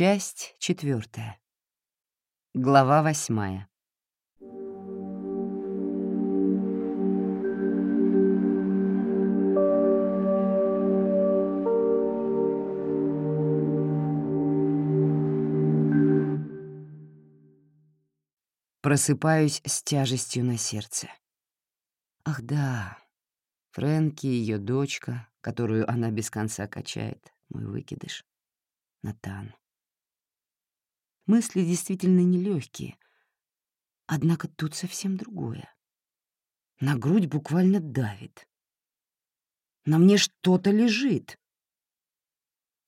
Часть четвертая. Глава восьмая. Просыпаюсь с тяжестью на сердце. Ах да, Фрэнки, ее дочка, которую она без конца качает, мой выкидыш. Натан. Мысли действительно нелегкие. Однако тут совсем другое. На грудь буквально давит. На мне что-то лежит.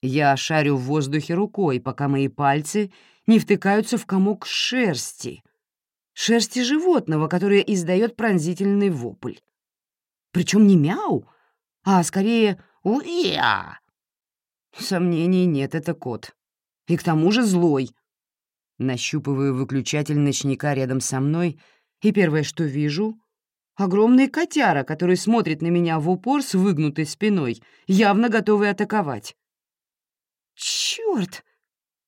Я шарю в воздухе рукой, пока мои пальцы не втыкаются в комок шерсти. Шерсти животного, которое издает пронзительный вопль. Причем не мяу, а скорее «Уя!». Сомнений нет, это кот. И к тому же злой. Нащупываю выключатель ночника рядом со мной, и первое, что вижу — огромный котяра, который смотрит на меня в упор с выгнутой спиной, явно готовый атаковать. Черт!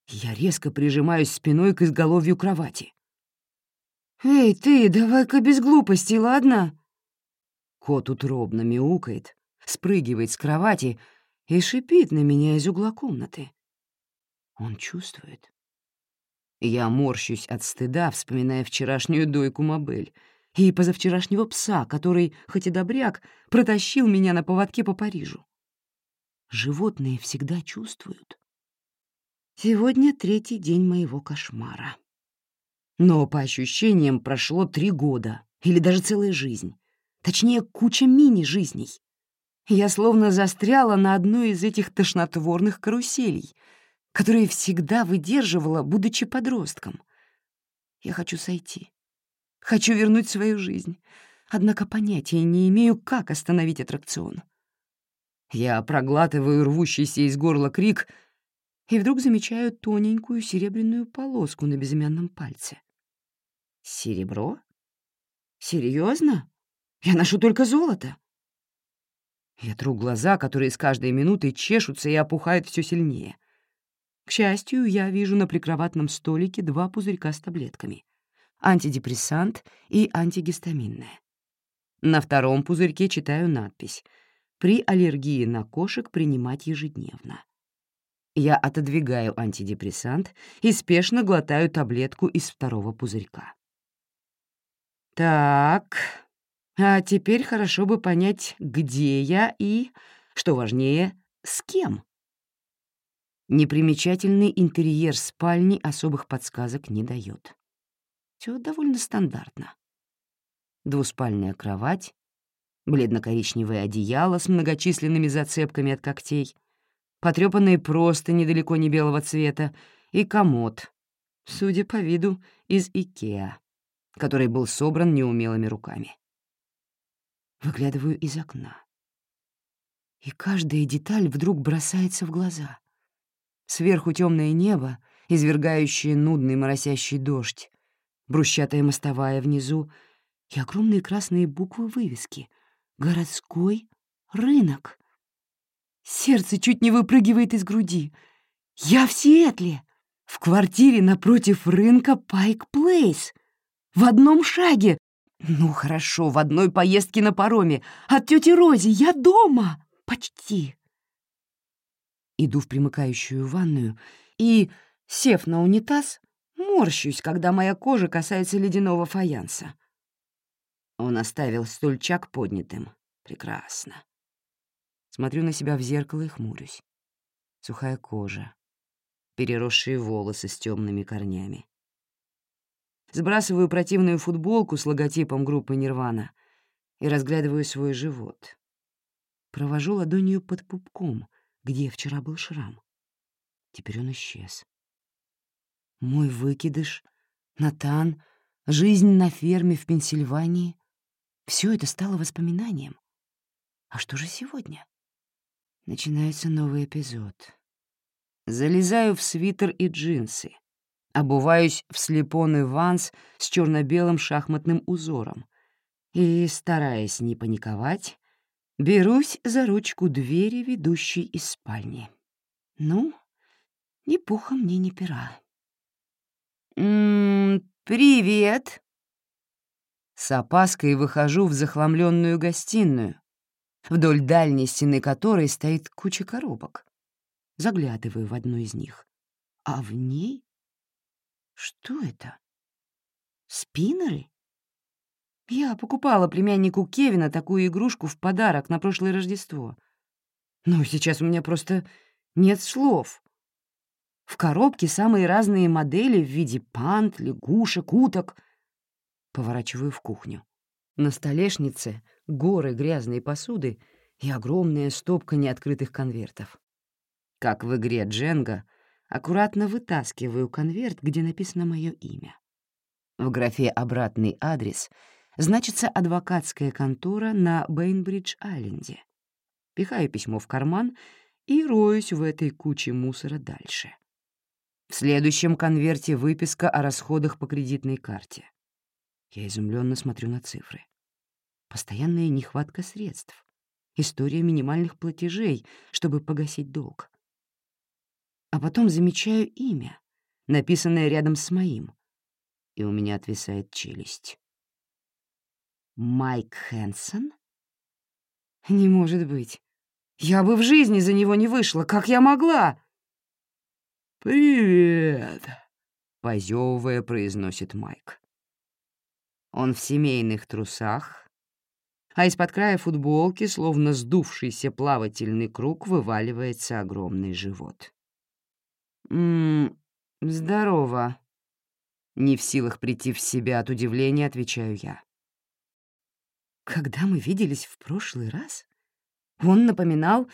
Я резко прижимаюсь спиной к изголовью кровати. «Эй, ты, давай-ка без глупостей, ладно?» Кот утробно мяукает, спрыгивает с кровати и шипит на меня из угла комнаты. Он чувствует. Я морщусь от стыда, вспоминая вчерашнюю дойку Мобель и позавчерашнего пса, который, хоть и добряк, протащил меня на поводке по Парижу. Животные всегда чувствуют. Сегодня третий день моего кошмара. Но, по ощущениям, прошло три года или даже целая жизнь. Точнее, куча мини-жизней. Я словно застряла на одной из этих тошнотворных каруселей — которые всегда выдерживала, будучи подростком. Я хочу сойти. Хочу вернуть свою жизнь. Однако понятия не имею, как остановить аттракцион. Я проглатываю рвущийся из горла крик и вдруг замечаю тоненькую серебряную полоску на безымянном пальце. Серебро? Серьезно? Я ношу только золото. Я тру глаза, которые с каждой минутой чешутся и опухают все сильнее. К счастью, я вижу на прикроватном столике два пузырька с таблетками — антидепрессант и антигистаминное. На втором пузырьке читаю надпись «При аллергии на кошек принимать ежедневно». Я отодвигаю антидепрессант и спешно глотаю таблетку из второго пузырька. Так, а теперь хорошо бы понять, где я и, что важнее, с кем. Непримечательный интерьер спальни особых подсказок не дает. Все довольно стандартно. Двуспальная кровать, бледно-коричневое одеяло с многочисленными зацепками от когтей, потрёпанные просто недалеко не белого цвета и комод, судя по виду, из Икеа, который был собран неумелыми руками. Выглядываю из окна. И каждая деталь вдруг бросается в глаза. Сверху темное небо, извергающее нудный моросящий дождь, брусчатая мостовая внизу и огромные красные буквы вывески «Городской рынок». Сердце чуть не выпрыгивает из груди. «Я в Сиэтле!» В квартире напротив рынка Пайк Плейс. В одном шаге. Ну, хорошо, в одной поездке на пароме. От тети Рози я дома. Почти иду в примыкающую ванную и, сев на унитаз, морщусь, когда моя кожа касается ледяного фаянса. Он оставил стульчак поднятым. Прекрасно. Смотрю на себя в зеркало и хмурюсь. Сухая кожа, переросшие волосы с темными корнями. Сбрасываю противную футболку с логотипом группы «Нирвана» и разглядываю свой живот. Провожу ладонью под пупком, где вчера был шрам. Теперь он исчез. Мой выкидыш, Натан, жизнь на ферме в Пенсильвании — все это стало воспоминанием. А что же сегодня? Начинается новый эпизод. Залезаю в свитер и джинсы. Обуваюсь в слепоный ванс с черно белым шахматным узором. И, стараясь не паниковать, Берусь за ручку двери, ведущей из спальни. Ну, Ни пуха мне, ни пера. «М -м, «Привет!» С опаской выхожу в захламленную гостиную, вдоль дальней стены которой стоит куча коробок. Заглядываю в одну из них. А в ней... Что это? Спиннеры? Я покупала племяннику Кевина такую игрушку в подарок на прошлое Рождество. Но сейчас у меня просто нет слов. В коробке самые разные модели в виде панд, лягушек, уток. Поворачиваю в кухню. На столешнице горы грязной посуды и огромная стопка неоткрытых конвертов. Как в игре Дженга, аккуратно вытаскиваю конверт, где написано мое имя. В графе «Обратный адрес» значится адвокатская контора на Бейнбридж-Айленде. Пихаю письмо в карман и роюсь в этой куче мусора дальше. В следующем конверте выписка о расходах по кредитной карте. Я изумленно смотрю на цифры. Постоянная нехватка средств. История минимальных платежей, чтобы погасить долг. А потом замечаю имя, написанное рядом с моим, и у меня отвисает челюсть. Майк Хэнсон? Не может быть. Я бы в жизни за него не вышла. Как я могла? «Привет!» — позевывая, произносит Майк. Он в семейных трусах, а из-под края футболки, словно сдувшийся плавательный круг, вываливается огромный живот. «Ммм, здорово». Не в силах прийти в себя от удивления, отвечаю я. Когда мы виделись в прошлый раз, он напоминал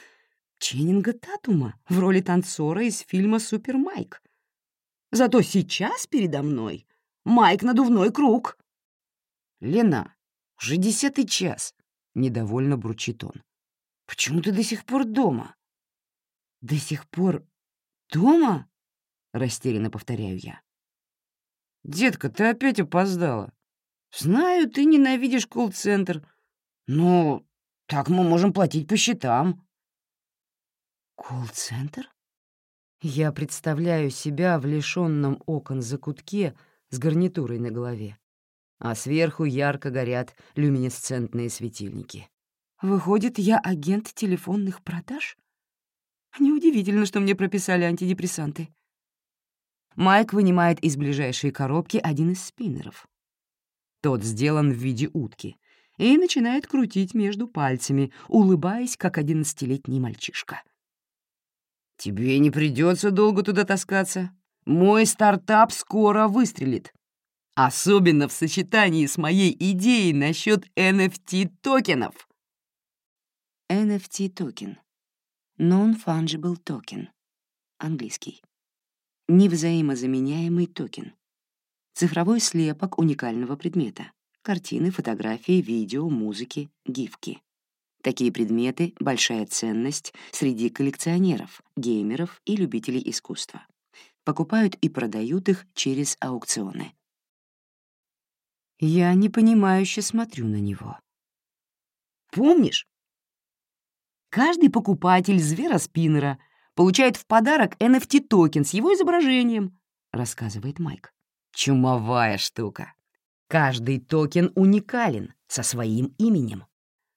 Ченнинга Татума в роли танцора из фильма «Супер Майк». Зато сейчас передо мной Майк Надувной Круг. «Лена, уже десятый час», — недовольно бурчит он. «Почему ты до сих пор дома?» «До сих пор дома?» — растерянно повторяю я. «Детка, ты опять опоздала. Знаю, ты ненавидишь колл-центр, но так мы можем платить по счетам». «Колл-центр?» Я представляю себя в лишённом окон закутке с гарнитурой на голове, а сверху ярко горят люминесцентные светильники. Выходит, я агент телефонных продаж? Неудивительно, что мне прописали антидепрессанты. Майк вынимает из ближайшей коробки один из спиннеров. Тот сделан в виде утки и начинает крутить между пальцами, улыбаясь, как одиннадцатилетний мальчишка. «Тебе не придется долго туда таскаться. Мой стартап скоро выстрелит. Особенно в сочетании с моей идеей насчет NFT-токенов». NFT-токен. Non-Fungible Token. Английский. Невзаимозаменяемый токен. Цифровой слепок уникального предмета. Картины, фотографии, видео, музыки, гифки. Такие предметы — большая ценность среди коллекционеров, геймеров и любителей искусства. Покупают и продают их через аукционы. Я непонимающе смотрю на него. «Помнишь? Каждый покупатель звероспиннера получает в подарок NFT-токен с его изображением», — рассказывает Майк. «Чумовая штука. Каждый токен уникален, со своим именем.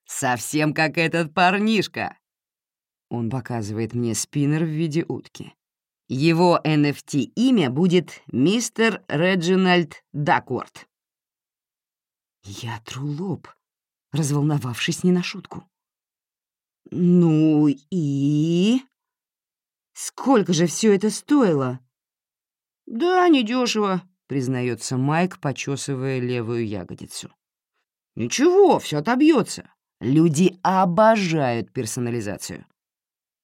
Совсем как этот парнишка. Он показывает мне спиннер в виде утки. Его NFT-имя будет мистер Реджинальд Дакворд. Я тру лоб, разволновавшись не на шутку. «Ну и...» «Сколько же все это стоило?» «Да, недешево», — признается Майк, почесывая левую ягодицу. «Ничего, все отобьется. Люди обожают персонализацию.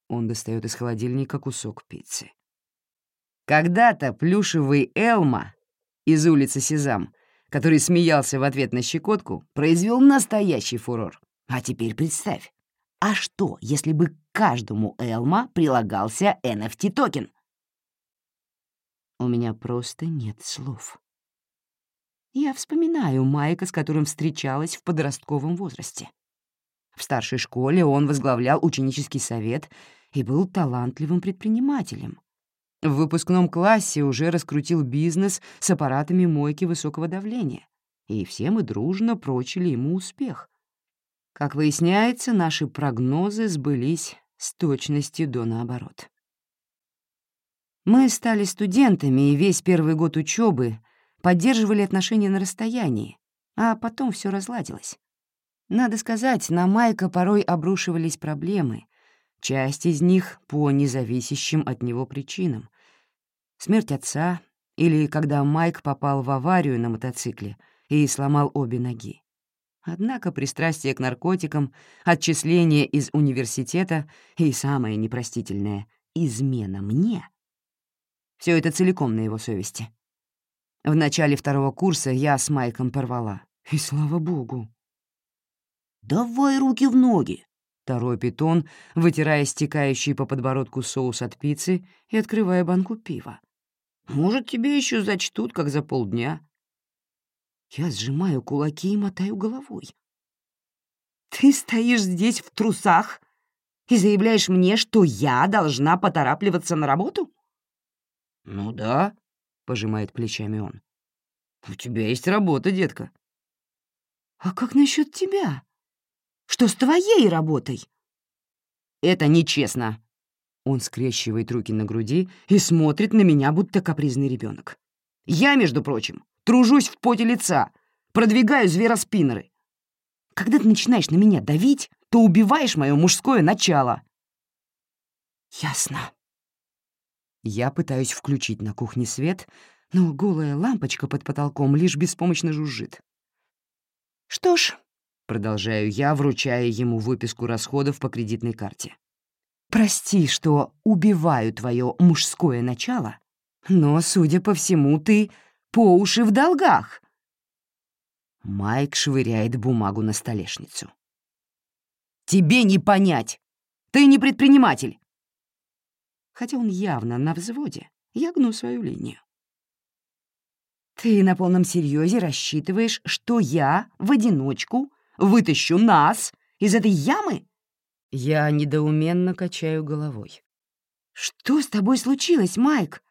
Он достает из холодильника кусок пиццы. Когда-то плюшевый Элма из улицы Сезам, который смеялся в ответ на щекотку, произвел настоящий фурор. А теперь представь, а что, если бы к каждому Элма прилагался NFT-токен? У меня просто нет слов. Я вспоминаю Майка, с которым встречалась в подростковом возрасте. В старшей школе он возглавлял ученический совет и был талантливым предпринимателем. В выпускном классе уже раскрутил бизнес с аппаратами мойки высокого давления, и все мы дружно прочили ему успех. Как выясняется, наши прогнозы сбылись с точностью до наоборот. Мы стали студентами, и весь первый год учебы поддерживали отношения на расстоянии, а потом все разладилось. Надо сказать, на Майка порой обрушивались проблемы, часть из них по независящим от него причинам. Смерть отца или когда Майк попал в аварию на мотоцикле и сломал обе ноги. Однако пристрастие к наркотикам, отчисление из университета и самое непростительное — измена мне — все это целиком на его совести. В начале второго курса я с Майком порвала. И слава богу. «Давай руки в ноги!» — торопит он, вытирая стекающий по подбородку соус от пиццы и открывая банку пива. «Может, тебе еще зачтут, как за полдня». Я сжимаю кулаки и мотаю головой. «Ты стоишь здесь в трусах и заявляешь мне, что я должна поторапливаться на работу?» «Ну да», пожимает плечами он. «У тебя есть работа, детка». «А как насчет тебя? Что с твоей работой?» «Это нечестно». Он скрещивает руки на груди и смотрит на меня, будто капризный ребенок. «Я, между прочим, тружусь в поте лица, продвигаю звероспиннеры. Когда ты начинаешь на меня давить, то убиваешь мое мужское начало». «Ясно», я пытаюсь включить на кухне свет, но голая лампочка под потолком лишь беспомощно жужжит. «Что ж», — продолжаю я, вручая ему выписку расходов по кредитной карте. «Прости, что убиваю твое мужское начало, но, судя по всему, ты по уши в долгах». Майк швыряет бумагу на столешницу. «Тебе не понять! Ты не предприниматель! Хотя он явно на взводе, я гну свою линию. «Ты на полном серьезе рассчитываешь, что я в одиночку вытащу нас из этой ямы?» Я недоуменно качаю головой. «Что с тобой случилось, Майк?»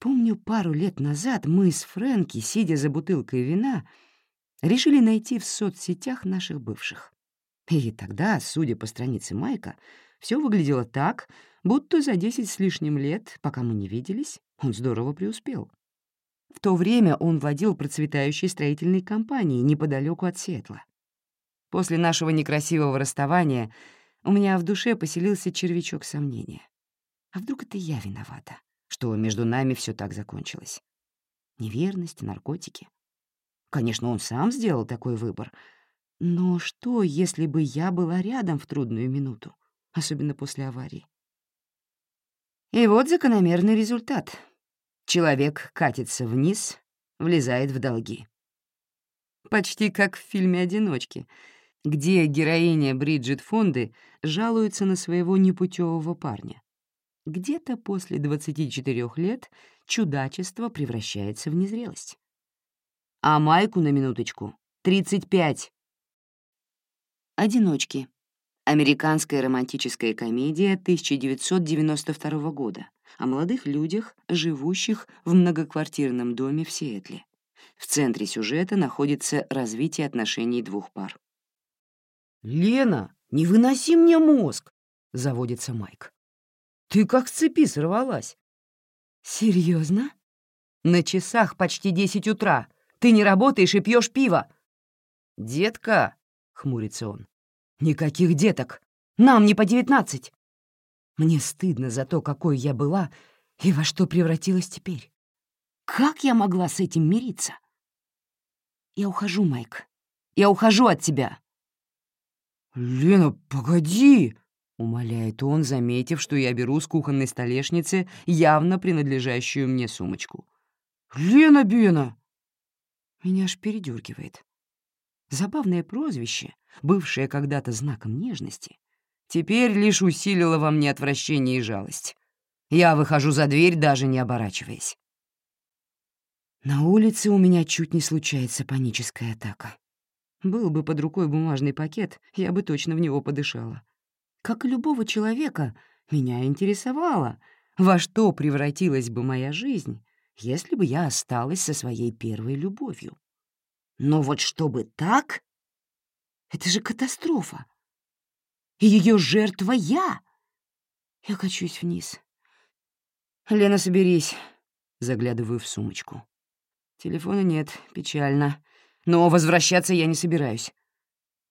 Помню, пару лет назад мы с Фрэнки, сидя за бутылкой вина, решили найти в соцсетях наших бывших. И тогда, судя по странице Майка, все выглядело так, будто за десять с лишним лет, пока мы не виделись, он здорово преуспел. В то время он владел процветающей строительной компанией неподалеку от Сиэтла. После нашего некрасивого расставания у меня в душе поселился червячок сомнения. А вдруг это я виновата, что между нами все так закончилось? Неверность, наркотики. Конечно, он сам сделал такой выбор. Но что, если бы я была рядом в трудную минуту, особенно после аварии? И вот закономерный результат. Человек катится вниз, влезает в долги. Почти как в фильме «Одиночки», где героиня Бриджит Фонды жалуется на своего непутевого парня. Где-то после 24 лет чудачество превращается в незрелость. А Майку на минуточку — 35. Одиночки. Американская романтическая комедия 1992 года о молодых людях, живущих в многоквартирном доме в Сиэтле. В центре сюжета находится развитие отношений двух пар. «Лена, не выноси мне мозг!» — заводится Майк. «Ты как с цепи сорвалась!» Серьезно? На часах почти десять утра. Ты не работаешь и пьешь пиво!» «Детка!» — хмурится он. Никаких деток. Нам не по девятнадцать. Мне стыдно за то, какой я была и во что превратилась теперь. Как я могла с этим мириться? Я ухожу, Майк. Я ухожу от тебя. «Лена, погоди!» — умоляет он, заметив, что я беру с кухонной столешницы явно принадлежащую мне сумочку. «Лена Бена!» Меня аж передергивает. Забавное прозвище, бывшее когда-то знаком нежности, теперь лишь усилило во мне отвращение и жалость. Я выхожу за дверь, даже не оборачиваясь. На улице у меня чуть не случается паническая атака. Был бы под рукой бумажный пакет, я бы точно в него подышала. Как и любого человека, меня интересовало, во что превратилась бы моя жизнь, если бы я осталась со своей первой любовью. Но вот чтобы так... Это же катастрофа. И ее жертва я. Я качусь вниз. «Лена, соберись», — заглядываю в сумочку. Телефона нет, печально. Но возвращаться я не собираюсь.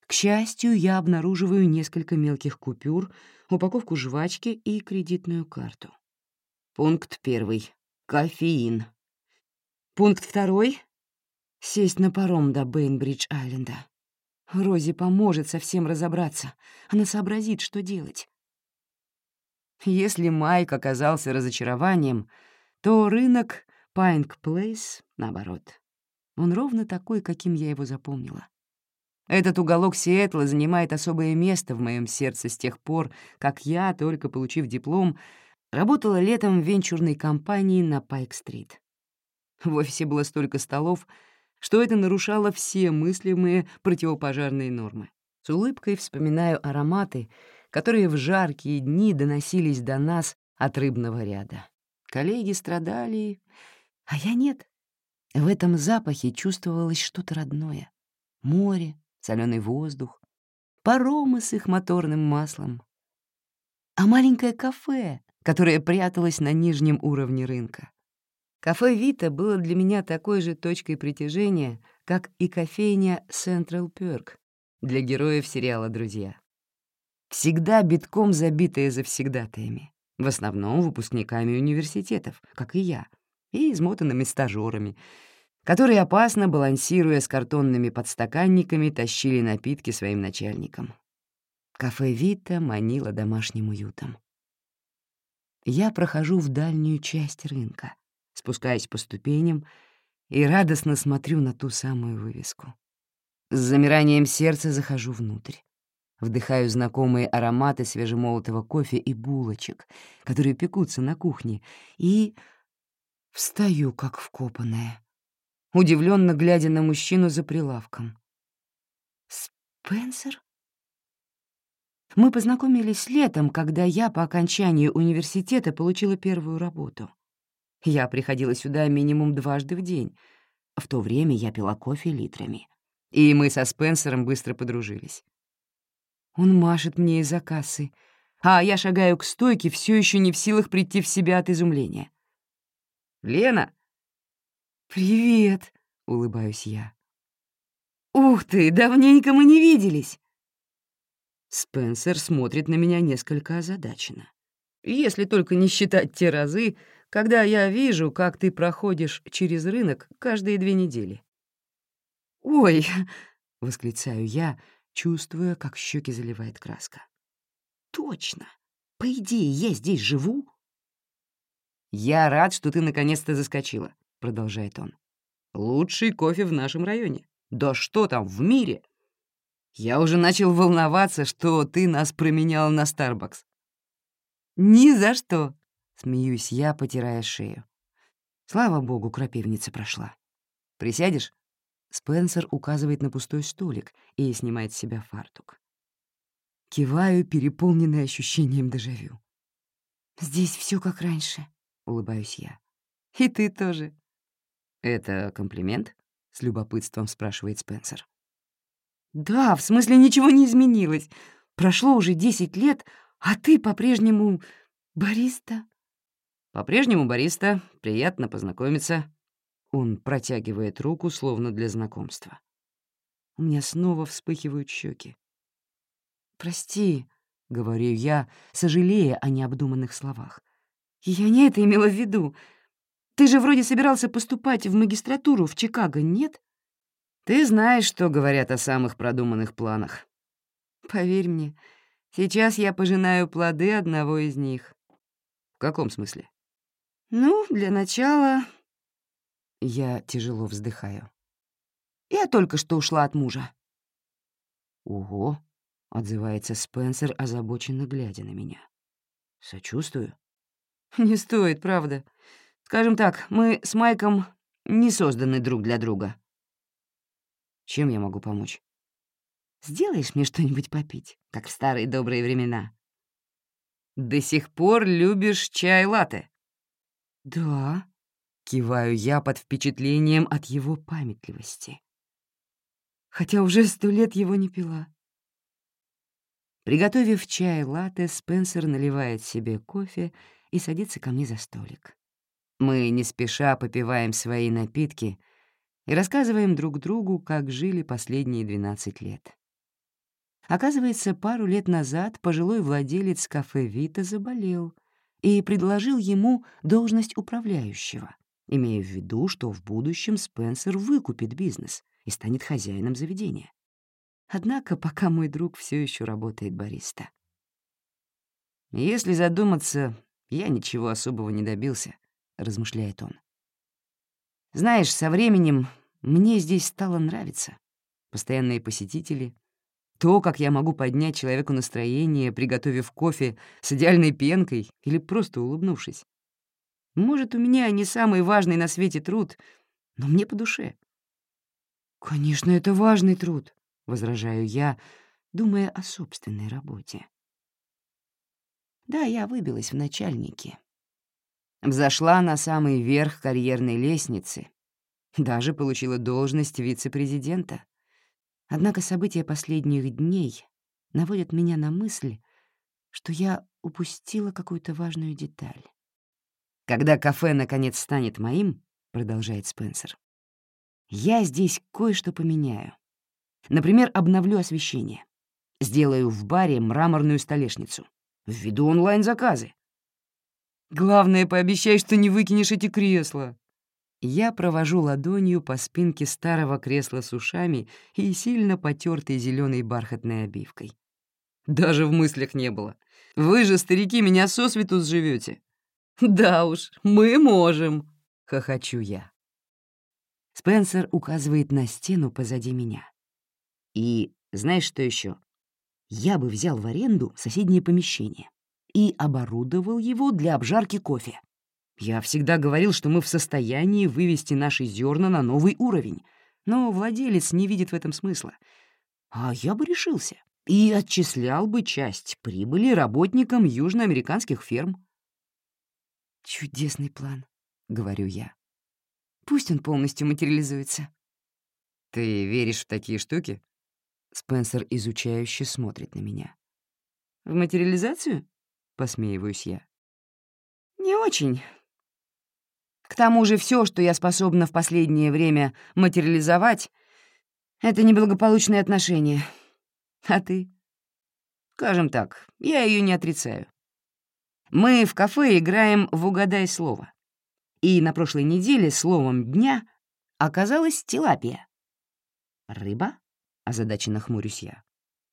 К счастью, я обнаруживаю несколько мелких купюр, упаковку жвачки и кредитную карту. Пункт первый. Кофеин. Пункт второй. Сесть на паром до Бейнбридж-Айленда. Рози поможет совсем разобраться. Она сообразит, что делать. Если Майк оказался разочарованием, то рынок Пайнк Плейс, наоборот. Он ровно такой, каким я его запомнила. Этот уголок Сиэтла занимает особое место в моем сердце с тех пор, как я, только получив диплом, работала летом в венчурной компании на Пайк-стрит. В офисе было столько столов, что это нарушало все мыслимые противопожарные нормы. С улыбкой вспоминаю ароматы, которые в жаркие дни доносились до нас от рыбного ряда. Коллеги страдали, а я нет. В этом запахе чувствовалось что-то родное. Море, соленый воздух, паромы с их моторным маслом. А маленькое кафе, которое пряталось на нижнем уровне рынка. Кафе «Вита» было для меня такой же точкой притяжения, как и кофейня «Централ Пёрк» для героев сериала «Друзья». Всегда битком забитая завсегдатаями, в основном выпускниками университетов, как и я, и измотанными стажёрами, которые, опасно балансируя с картонными подстаканниками, тащили напитки своим начальникам. Кафе «Вита» манило домашним уютом. Я прохожу в дальнюю часть рынка, спускаясь по ступеням и радостно смотрю на ту самую вывеску. С замиранием сердца захожу внутрь. Вдыхаю знакомые ароматы свежемолотого кофе и булочек, которые пекутся на кухне, и встаю, как вкопанная, удивленно глядя на мужчину за прилавком. «Спенсер?» Мы познакомились летом, когда я по окончании университета получила первую работу. Я приходила сюда минимум дважды в день. В то время я пила кофе литрами. И мы со Спенсером быстро подружились. Он машет мне из-за кассы, а я шагаю к стойке, все еще не в силах прийти в себя от изумления. «Лена!» «Привет!» — улыбаюсь я. «Ух ты, давненько мы не виделись!» Спенсер смотрит на меня несколько озадаченно. Если только не считать те разы, когда я вижу, как ты проходишь через рынок каждые две недели. «Ой!» — восклицаю я, чувствуя, как щеки заливает краска. «Точно! По идее, я здесь живу?» «Я рад, что ты наконец-то заскочила», — продолжает он. «Лучший кофе в нашем районе. Да что там, в мире!» Я уже начал волноваться, что ты нас променял на Старбакс. «Ни за что!» Смеюсь я, потирая шею. Слава богу, крапивница прошла. «Присядешь?» Спенсер указывает на пустой столик и снимает с себя фартук. Киваю, переполненный ощущением дежавю. «Здесь все как раньше», — улыбаюсь я. «И ты тоже». «Это комплимент?» — с любопытством спрашивает Спенсер. «Да, в смысле ничего не изменилось. Прошло уже десять лет, а ты по-прежнему бариста». «По-прежнему бариста. Приятно познакомиться». Он протягивает руку, словно для знакомства. У меня снова вспыхивают щеки. «Прости», — говорю я, сожалея о необдуманных словах. «Я не это имела в виду. Ты же вроде собирался поступать в магистратуру в Чикаго, нет?» «Ты знаешь, что говорят о самых продуманных планах». «Поверь мне, сейчас я пожинаю плоды одного из них». «В каком смысле?» «Ну, для начала...» Я тяжело вздыхаю. «Я только что ушла от мужа». «Ого», — отзывается Спенсер, озабоченно глядя на меня. «Сочувствую». «Не стоит, правда. Скажем так, мы с Майком не созданы друг для друга». «Чем я могу помочь?» «Сделаешь мне что-нибудь попить, как в старые добрые времена?» до сих пор любишь чай-латте?» «Да», — киваю я под впечатлением от его памятливости. Хотя уже сто лет его не пила. Приготовив чай латте, Спенсер наливает себе кофе и садится ко мне за столик. Мы не спеша попиваем свои напитки и рассказываем друг другу, как жили последние 12 лет. Оказывается, пару лет назад пожилой владелец кафе «Вита» заболел и предложил ему должность управляющего, имея в виду, что в будущем Спенсер выкупит бизнес и станет хозяином заведения. Однако пока мой друг все еще работает бариста. «Если задуматься, я ничего особого не добился», — размышляет он. «Знаешь, со временем мне здесь стало нравиться. Постоянные посетители, то, как я могу поднять человеку настроение, приготовив кофе с идеальной пенкой или просто улыбнувшись. Может, у меня не самый важный на свете труд, но мне по душе». «Конечно, это важный труд», — возражаю я, думая о собственной работе. Да, я выбилась в начальнике. Взошла на самый верх карьерной лестницы, даже получила должность вице-президента. Однако события последних дней наводят меня на мысль, что я упустила какую-то важную деталь. «Когда кафе наконец станет моим», — продолжает Спенсер, — «я здесь кое-что поменяю. Например, обновлю освещение. Сделаю в баре мраморную столешницу. Введу онлайн-заказы. Главное, пообещай, что не выкинешь эти кресла. Я провожу ладонью по спинке старого кресла с ушами и сильно потертой зеленой бархатной обивкой. Даже в мыслях не было. Вы же, старики, меня сосвету сживете. Да уж, мы можем, хохочу я. Спенсер указывает на стену позади меня. И знаешь что еще? Я бы взял в аренду соседнее помещение и оборудовал его для обжарки кофе. Я всегда говорил, что мы в состоянии вывести наши зерна на новый уровень, но владелец не видит в этом смысла. А я бы решился и отчислял бы часть прибыли работникам южноамериканских ферм. «Чудесный план», — говорю я. «Пусть он полностью материализуется». «Ты веришь в такие штуки?» Спенсер изучающе смотрит на меня. «В материализацию?» — посмеиваюсь я. «Не очень. К тому же все, что я способна в последнее время материализовать, — это неблагополучные отношения. А ты? Скажем так, я ее не отрицаю. Мы в кафе играем в «Угадай слово». И на прошлой неделе словом дня оказалась тилапия. Рыба? — озадаченно хмурюсь я.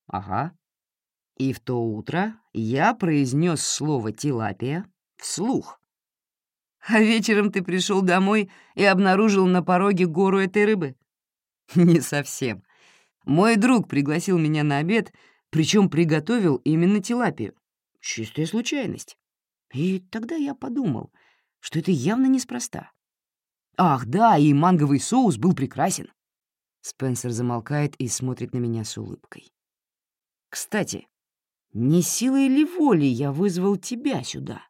«Ага». И в то утро я произнес слово «тилапия» вслух. «А вечером ты пришел домой и обнаружил на пороге гору этой рыбы?» «Не совсем. Мой друг пригласил меня на обед, причем приготовил именно тилапию. Чистая случайность. И тогда я подумал, что это явно неспроста. Ах, да, и манговый соус был прекрасен. Спенсер замолкает и смотрит на меня с улыбкой. «Кстати, не силой ли воли я вызвал тебя сюда?»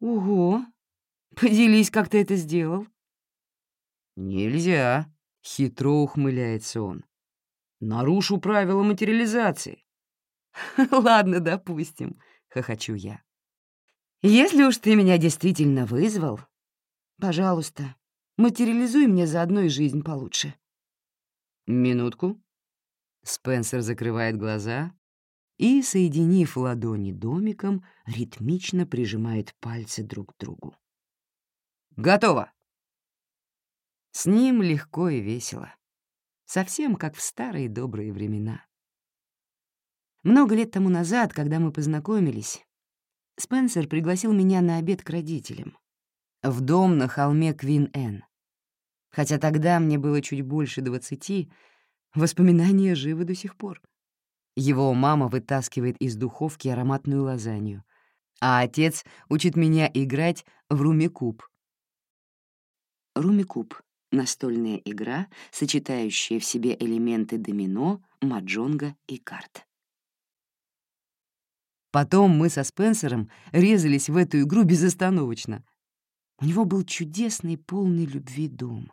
«Ого! Поделись, как ты это сделал?» «Нельзя», — хитро ухмыляется он. «Нарушу правила материализации». «Ладно, допустим», — хохочу я. «Если уж ты меня действительно вызвал, пожалуйста, Материализуй мне заодно и жизнь получше». «Минутку». Спенсер закрывает глаза и, соединив ладони домиком, ритмично прижимает пальцы друг к другу. «Готово!» С ним легко и весело. Совсем как в старые добрые времена. Много лет тому назад, когда мы познакомились, Спенсер пригласил меня на обед к родителям. В дом на холме Квин-Эн. Хотя тогда мне было чуть больше двадцати, воспоминания живы до сих пор. Его мама вытаскивает из духовки ароматную лазанью, а отец учит меня играть в румикуб. Румикуб — настольная игра, сочетающая в себе элементы домино, маджонга и карт. Потом мы со Спенсером резались в эту игру безостановочно. У него был чудесный, полный любви дом.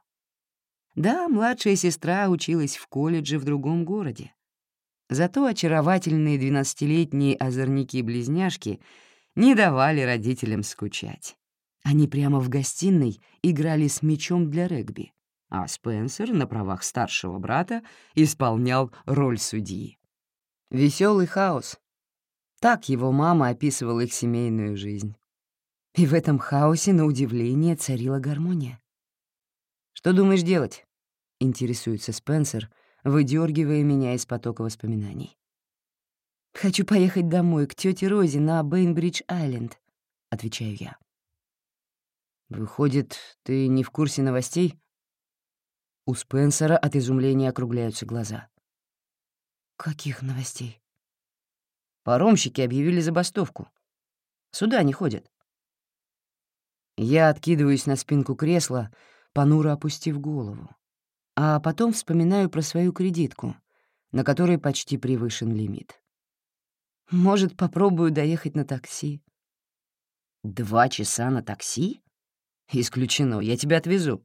Да, младшая сестра училась в колледже в другом городе. Зато очаровательные двенадцатилетние озорники-близняшки не давали родителям скучать. Они прямо в гостиной играли с мячом для регби, а Спенсер на правах старшего брата исполнял роль судьи. Веселый хаос. Так его мама описывала их семейную жизнь. И в этом хаосе, на удивление, царила гармония. «Что думаешь делать?» — интересуется Спенсер, выдергивая меня из потока воспоминаний. «Хочу поехать домой, к тете Розе на Бейнбридж-Айленд», — отвечаю я. «Выходит, ты не в курсе новостей?» У Спенсера от изумления округляются глаза. «Каких новостей?» Паромщики объявили забастовку. Сюда не ходят. Я откидываюсь на спинку кресла, понуро опустив голову. А потом вспоминаю про свою кредитку, на которой почти превышен лимит. Может, попробую доехать на такси? Два часа на такси? Исключено, я тебя отвезу.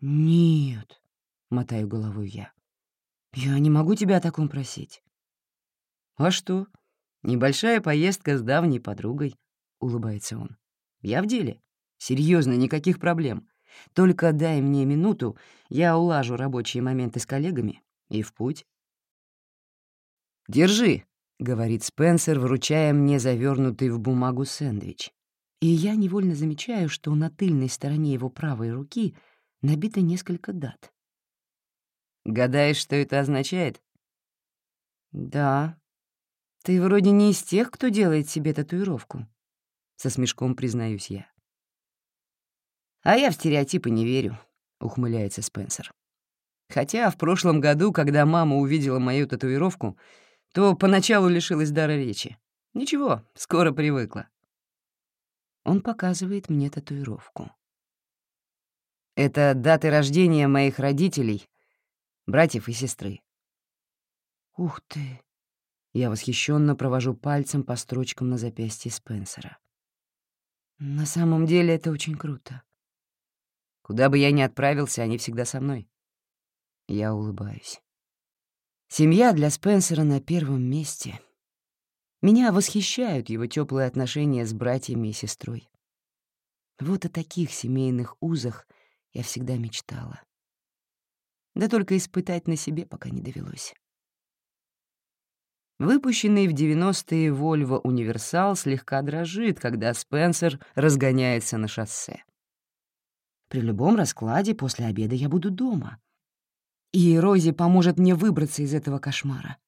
Нет, — мотаю головой я. Я не могу тебя о таком просить. А что? Небольшая поездка с давней подругой, — улыбается он. Я в деле. Серьезно, никаких проблем. Только дай мне минуту, я улажу рабочие моменты с коллегами и в путь. «Держи», — говорит Спенсер, вручая мне завернутый в бумагу сэндвич. И я невольно замечаю, что на тыльной стороне его правой руки набито несколько дат. «Гадаешь, что это означает?» «Да. Ты вроде не из тех, кто делает себе татуировку», — со смешком признаюсь я. «А я в стереотипы не верю», — ухмыляется Спенсер. Хотя в прошлом году, когда мама увидела мою татуировку, то поначалу лишилась дара речи. Ничего, скоро привыкла. Он показывает мне татуировку. Это даты рождения моих родителей, братьев и сестры. Ух ты! Я восхищенно провожу пальцем по строчкам на запястье Спенсера. На самом деле это очень круто. Куда бы я ни отправился, они всегда со мной. Я улыбаюсь. Семья для Спенсера на первом месте. Меня восхищают его теплые отношения с братьями и сестрой. Вот о таких семейных узах я всегда мечтала. Да только испытать на себе пока не довелось. Выпущенный в 90-е Volvo Универсал слегка дрожит, когда Спенсер разгоняется на шоссе. При любом раскладе после обеда я буду дома. И Рози поможет мне выбраться из этого кошмара.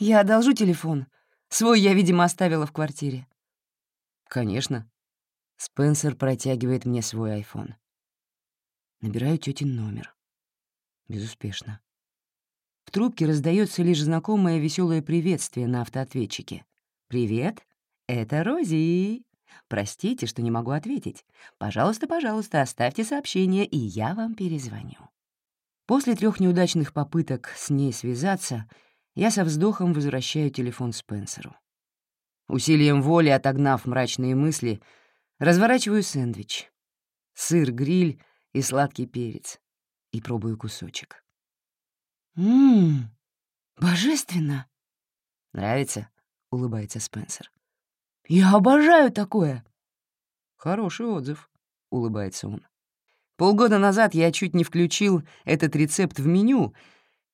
Я одолжу телефон. Свой я, видимо, оставила в квартире. Конечно. Спенсер протягивает мне свой айфон. Набираю тетин номер. Безуспешно. В трубке раздается лишь знакомое веселое приветствие на автоответчике. «Привет, это Рози!» Простите, что не могу ответить. Пожалуйста, пожалуйста, оставьте сообщение, и я вам перезвоню. После трех неудачных попыток с ней связаться, я со вздохом возвращаю телефон Спенсеру. Усилием воли, отогнав мрачные мысли, разворачиваю сэндвич. Сыр, гриль и сладкий перец. И пробую кусочек. «Ммм, божественно!» «Нравится?» — улыбается Спенсер. Я обожаю такое!» «Хороший отзыв», — улыбается он. «Полгода назад я чуть не включил этот рецепт в меню,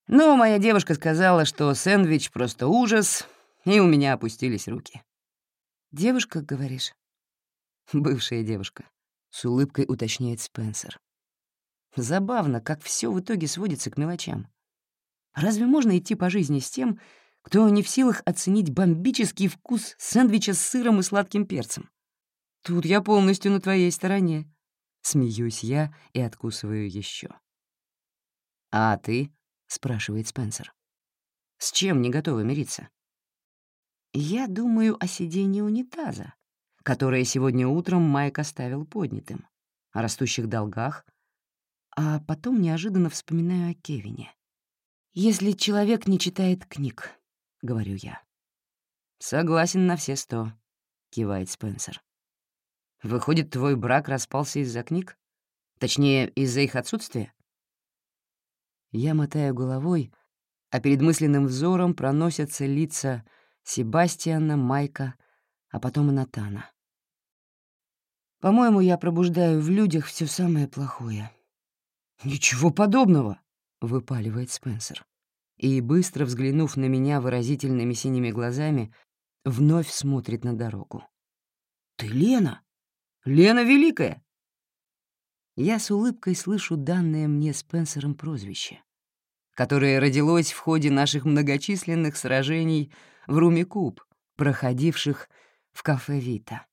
но моя девушка сказала, что сэндвич просто ужас, и у меня опустились руки». «Девушка, говоришь?» «Бывшая девушка», — с улыбкой уточняет Спенсер. Забавно, как все в итоге сводится к мелочам. Разве можно идти по жизни с тем, кто не в силах оценить бомбический вкус сэндвича с сыром и сладким перцем. Тут я полностью на твоей стороне. Смеюсь я и откусываю еще. «А ты?» — спрашивает Спенсер. «С чем не готова мириться?» «Я думаю о сидении унитаза, которое сегодня утром Майк оставил поднятым, о растущих долгах, а потом неожиданно вспоминаю о Кевине. Если человек не читает книг, — говорю я. «Согласен на все сто», — кивает Спенсер. «Выходит, твой брак распался из-за книг? Точнее, из-за их отсутствия?» Я мотаю головой, а перед мысленным взором проносятся лица Себастьяна, Майка, а потом и Натана. По-моему, я пробуждаю в людях все самое плохое. «Ничего подобного!» — выпаливает Спенсер. И, быстро взглянув на меня выразительными синими глазами, вновь смотрит на дорогу. «Ты Лена? Лена Великая!» Я с улыбкой слышу данное мне Спенсером прозвище, которое родилось в ходе наших многочисленных сражений в Руми-Куб, проходивших в кафе «Вита».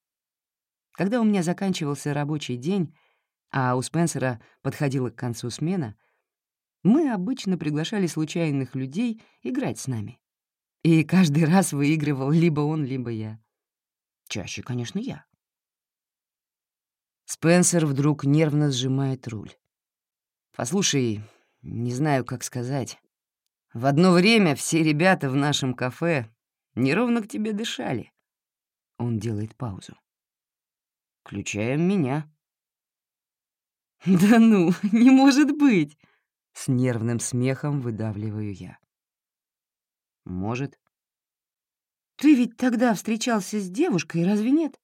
Когда у меня заканчивался рабочий день, а у Спенсера подходила к концу смена, мы обычно приглашали случайных людей играть с нами. И каждый раз выигрывал либо он, либо я. Чаще, конечно, я. Спенсер вдруг нервно сжимает руль. «Послушай, не знаю, как сказать. В одно время все ребята в нашем кафе неровно к тебе дышали». Он делает паузу. «Включая меня». «Да ну, не может быть!» — с нервным смехом выдавливаю я. «Может». «Ты ведь тогда встречался с девушкой, разве нет?»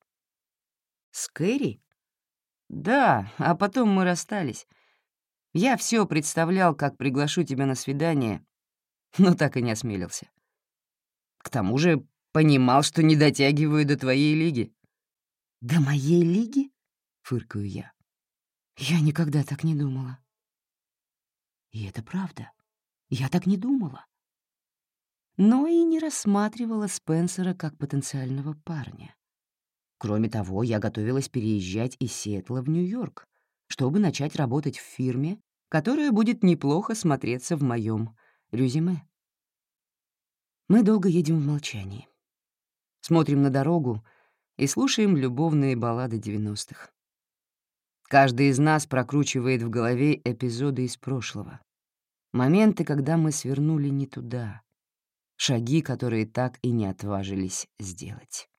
«С Кэрри?» «Да, а потом мы расстались. Я все представлял, как приглашу тебя на свидание, но так и не осмелился. К тому же понимал, что не дотягиваю до твоей лиги». «До моей лиги?» — фыркаю я. Я никогда так не думала. И это правда. Я так не думала. Но и не рассматривала Спенсера как потенциального парня. Кроме того, я готовилась переезжать из Сиэтла в Нью-Йорк, чтобы начать работать в фирме, которая будет неплохо смотреться в моем резюме. Мы долго едем в молчании. Смотрим на дорогу и слушаем любовные баллады девяностых. Каждый из нас прокручивает в голове эпизоды из прошлого. Моменты, когда мы свернули не туда. Шаги, которые так и не отважились сделать.